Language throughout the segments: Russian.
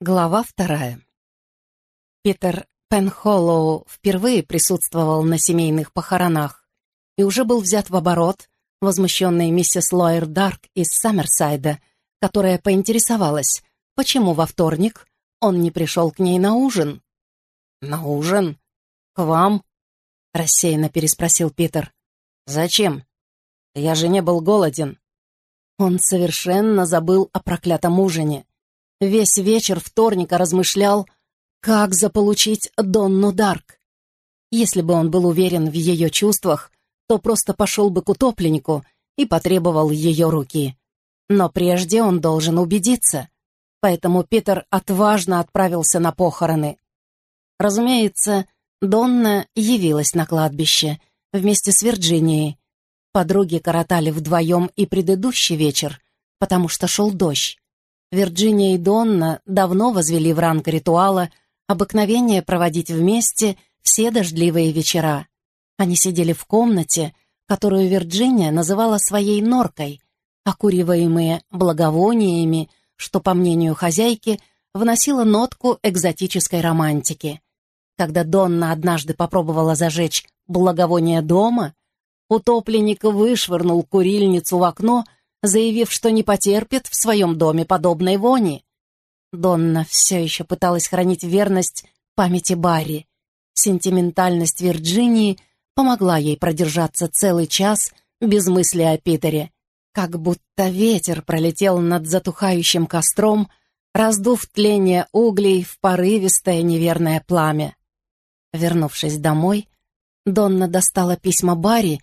Глава вторая. Питер Пенхоллоу впервые присутствовал на семейных похоронах и уже был взят в оборот, возмущенной миссис Лойер Дарк из Саммерсайда, которая поинтересовалась, почему во вторник он не пришел к ней на ужин. «На ужин? К вам?» — рассеянно переспросил Питер. «Зачем? Я же не был голоден». Он совершенно забыл о проклятом ужине. Весь вечер вторника размышлял, как заполучить Донну Дарк. Если бы он был уверен в ее чувствах, то просто пошел бы к утопленнику и потребовал ее руки. Но прежде он должен убедиться. Поэтому Питер отважно отправился на похороны. Разумеется, Донна явилась на кладбище вместе с Вирджинией. Подруги коротали вдвоем и предыдущий вечер, потому что шел дождь. Вирджиния и Донна давно возвели в ранг ритуала обыкновение проводить вместе все дождливые вечера. Они сидели в комнате, которую Вирджиния называла своей норкой, окуриваемые благовониями, что, по мнению хозяйки, вносило нотку экзотической романтики. Когда Донна однажды попробовала зажечь благовоние дома, утопленник вышвырнул курильницу в окно — заявив, что не потерпит в своем доме подобной вони. Донна все еще пыталась хранить верность памяти Барри. Сентиментальность Вирджинии помогла ей продержаться целый час без мысли о Питере. Как будто ветер пролетел над затухающим костром, раздув тление углей в порывистое неверное пламя. Вернувшись домой, Донна достала письма Барри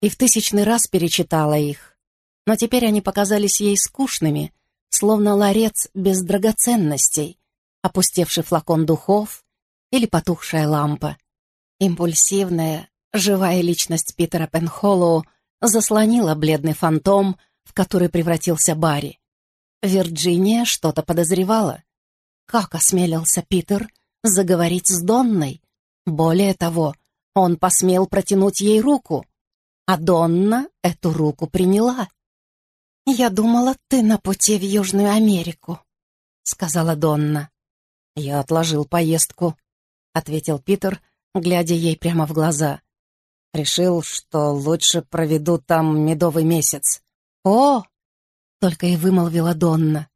и в тысячный раз перечитала их но теперь они показались ей скучными, словно ларец без драгоценностей, опустевший флакон духов или потухшая лампа. Импульсивная, живая личность Питера Пенхоллоу заслонила бледный фантом, в который превратился Барри. Вирджиния что-то подозревала. Как осмелился Питер заговорить с Донной? Более того, он посмел протянуть ей руку, а Донна эту руку приняла. «Я думала, ты на пути в Южную Америку», — сказала Донна. «Я отложил поездку», — ответил Питер, глядя ей прямо в глаза. «Решил, что лучше проведу там медовый месяц». «О!» — только и вымолвила Донна.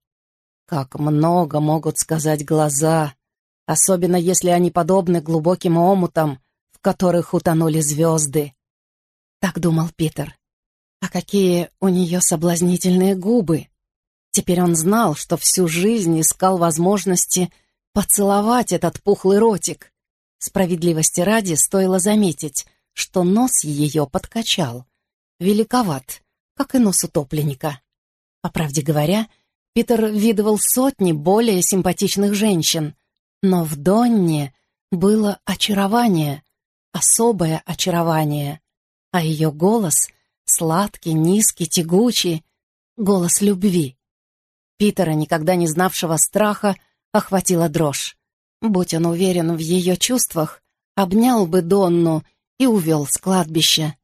«Как много могут сказать глаза, особенно если они подобны глубоким омутам, в которых утонули звезды». Так думал Питер. А какие у нее соблазнительные губы! Теперь он знал, что всю жизнь искал возможности поцеловать этот пухлый ротик. Справедливости ради стоило заметить, что нос ее подкачал. Великоват, как и нос утопленника. По правде говоря, Питер видывал сотни более симпатичных женщин, но в Донне было очарование, особое очарование, а ее голос — Сладкий, низкий, тягучий. Голос любви. Питера, никогда не знавшего страха, охватила дрожь. Будь он уверен в ее чувствах, обнял бы Донну и увел с кладбища.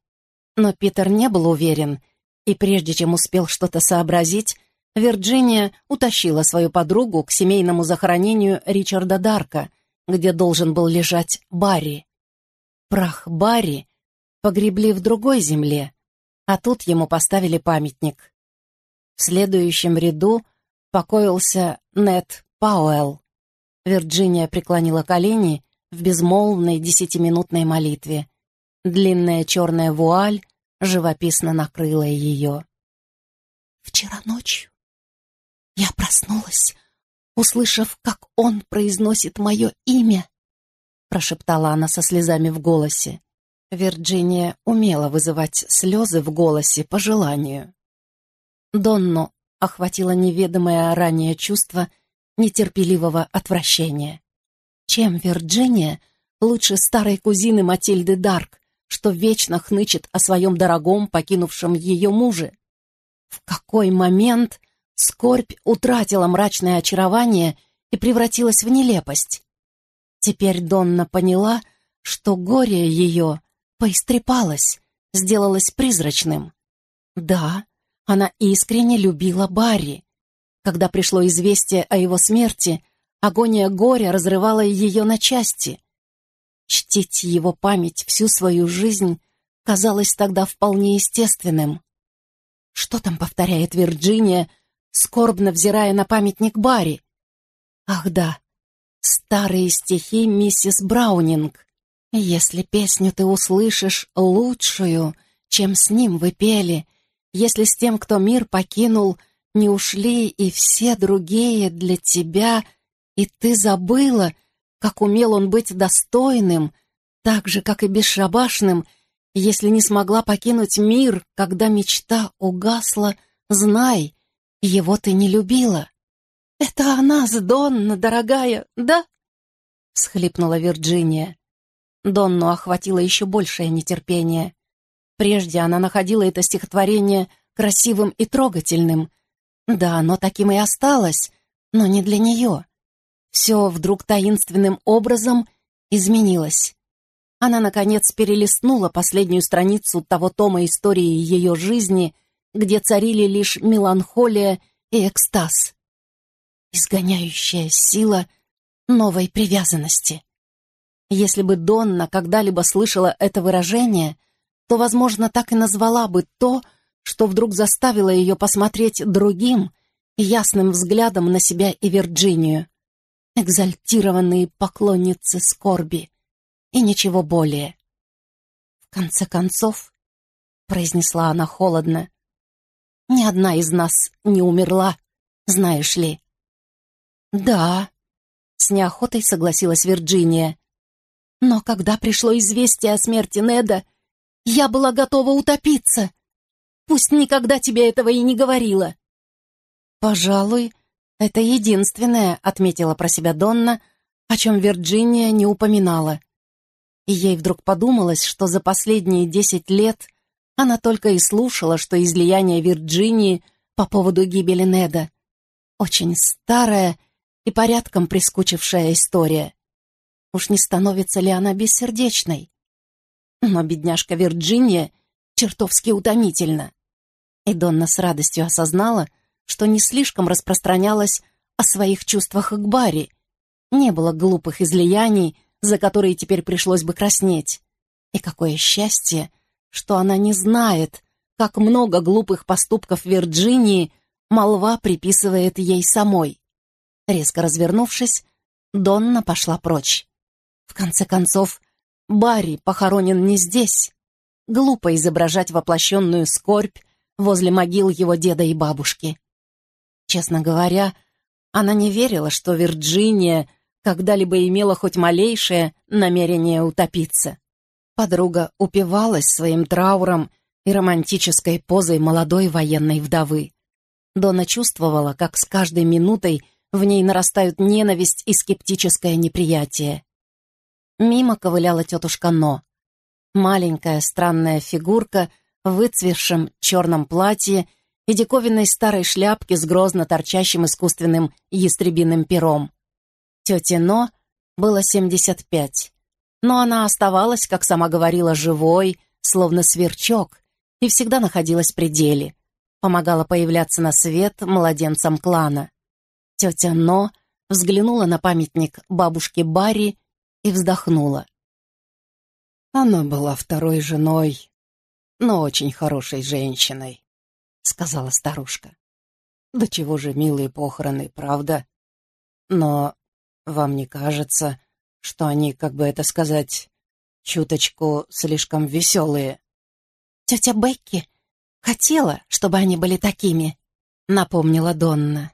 Но Питер не был уверен, и прежде чем успел что-то сообразить, Вирджиния утащила свою подругу к семейному захоронению Ричарда Дарка, где должен был лежать Барри. Прах Барри погребли в другой земле, а тут ему поставили памятник. В следующем ряду покоился Нет Пауэлл. Вирджиния преклонила колени в безмолвной десятиминутной молитве. Длинная черная вуаль живописно накрыла ее. «Вчера ночью я проснулась, услышав, как он произносит мое имя», прошептала она со слезами в голосе. Вирджиния умела вызывать слезы в голосе по желанию. Донну охватило неведомое ранее чувство нетерпеливого отвращения. Чем Вирджиния лучше старой кузины Матильды Дарк, что вечно хнычет о своем дорогом, покинувшем ее муже? В какой момент скорбь утратила мрачное очарование и превратилась в нелепость? Теперь Донна поняла, что горе ее поистрепалась, сделалась призрачным. Да, она искренне любила Барри. Когда пришло известие о его смерти, агония горя разрывала ее на части. Чтить его память всю свою жизнь казалось тогда вполне естественным. Что там повторяет Вирджиния, скорбно взирая на памятник Барри? Ах да, старые стихи миссис Браунинг. Если песню ты услышишь лучшую, чем с ним вы пели, если с тем, кто мир покинул, не ушли и все другие для тебя, и ты забыла, как умел он быть достойным, так же, как и бесшабашным, если не смогла покинуть мир, когда мечта угасла, знай, его ты не любила. «Это она, Донна, дорогая, да?» — схлипнула Вирджиния. Донну охватило еще большее нетерпение. Прежде она находила это стихотворение красивым и трогательным. Да, оно таким и осталось, но не для нее. Все вдруг таинственным образом изменилось. Она, наконец, перелистнула последнюю страницу того тома истории ее жизни, где царили лишь меланхолия и экстаз. Изгоняющая сила новой привязанности. Если бы Донна когда-либо слышала это выражение, то, возможно, так и назвала бы то, что вдруг заставило ее посмотреть другим, ясным взглядом на себя и Вирджинию. Экзальтированные поклонницы скорби и ничего более. В конце концов, произнесла она холодно, ни одна из нас не умерла, знаешь ли. Да, с неохотой согласилась Вирджиния. Но когда пришло известие о смерти Неда, я была готова утопиться. Пусть никогда тебе этого и не говорила. Пожалуй, это единственное, отметила про себя Донна, о чем Вирджиния не упоминала и ей вдруг подумалось, что за последние десять лет она только и слушала, что излияние Вирджинии по поводу гибели Неда. Очень старая и порядком прискучившая история. Уж не становится ли она бессердечной? Но бедняжка Вирджиния чертовски утомительна. И Донна с радостью осознала, что не слишком распространялась о своих чувствах к Барри. Не было глупых излияний, за которые теперь пришлось бы краснеть. И какое счастье, что она не знает, как много глупых поступков Вирджинии молва приписывает ей самой. Резко развернувшись, Донна пошла прочь. В конце концов, Барри похоронен не здесь. Глупо изображать воплощенную скорбь возле могил его деда и бабушки. Честно говоря, она не верила, что Вирджиния когда-либо имела хоть малейшее намерение утопиться. Подруга упивалась своим трауром и романтической позой молодой военной вдовы. Дона чувствовала, как с каждой минутой в ней нарастают ненависть и скептическое неприятие. Мимо ковыляла тетушка Но. Маленькая странная фигурка в выцветшем черном платье и диковинной старой шляпке с грозно торчащим искусственным ястребиным пером. Тете Но было 75, но она оставалась, как сама говорила, живой, словно сверчок, и всегда находилась при деле. Помогала появляться на свет младенцам клана. Тетя Но взглянула на памятник бабушки Барри и вздохнула. «Она была второй женой, но очень хорошей женщиной», — сказала старушка. «Да чего же милые похороны, правда? Но вам не кажется, что они, как бы это сказать, чуточку слишком веселые?» «Тетя Бекки хотела, чтобы они были такими», — напомнила Донна.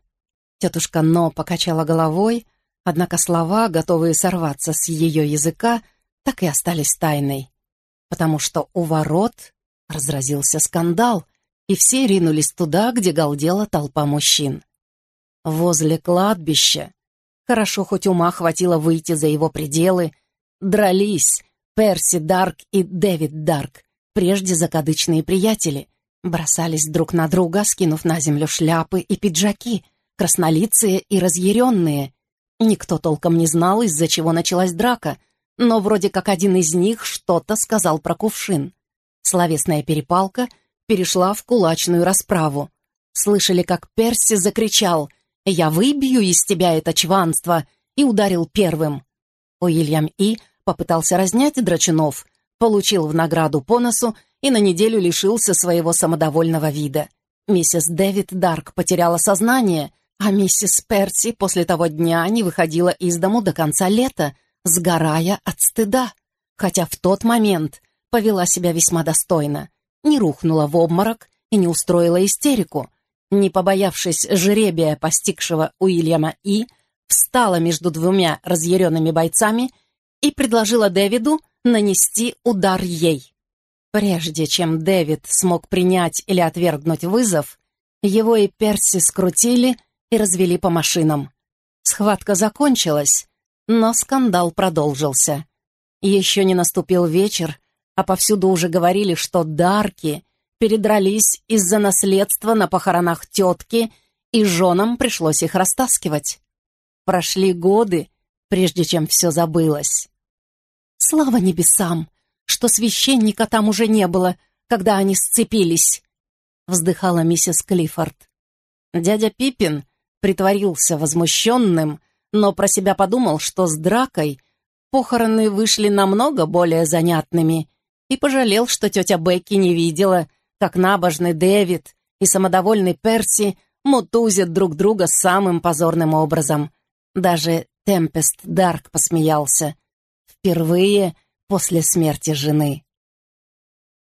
Тетушка Но покачала головой, однако слова, готовые сорваться с ее языка, так и остались тайной, потому что у ворот разразился скандал, и все ринулись туда, где галдела толпа мужчин. Возле кладбища Хорошо, хоть ума хватило выйти за его пределы. Дрались Перси Дарк и Дэвид Дарк, прежде закадычные приятели. Бросались друг на друга, скинув на землю шляпы и пиджаки, краснолицые и разъяренные. Никто толком не знал, из-за чего началась драка, но вроде как один из них что-то сказал про кувшин. Словесная перепалка перешла в кулачную расправу. Слышали, как Перси закричал Я выбью из тебя это чванство!» и ударил первым. Уильям И. попытался разнять драчунов, получил в награду по носу и на неделю лишился своего самодовольного вида. Миссис Дэвид Дарк потеряла сознание, а миссис Перси после того дня не выходила из дому до конца лета, сгорая от стыда, хотя в тот момент повела себя весьма достойно, не рухнула в обморок и не устроила истерику, не побоявшись жребия, постигшего Уильяма И., встала между двумя разъяренными бойцами и предложила Дэвиду нанести удар ей. Прежде чем Дэвид смог принять или отвергнуть вызов, его и Перси скрутили и развели по машинам. Схватка закончилась, но скандал продолжился. Еще не наступил вечер, а повсюду уже говорили, что Дарки передрались из-за наследства на похоронах тетки, и женам пришлось их растаскивать. Прошли годы, прежде чем все забылось. Слава небесам, что священника там уже не было, когда они сцепились, вздыхала миссис Клиффорд. Дядя Пиппин притворился возмущенным, но про себя подумал, что с дракой похороны вышли намного более занятными, и пожалел, что тетя Бекки не видела, как набожный Дэвид и самодовольный Перси мутузят друг друга самым позорным образом. Даже Темпест Дарк посмеялся. Впервые после смерти жены.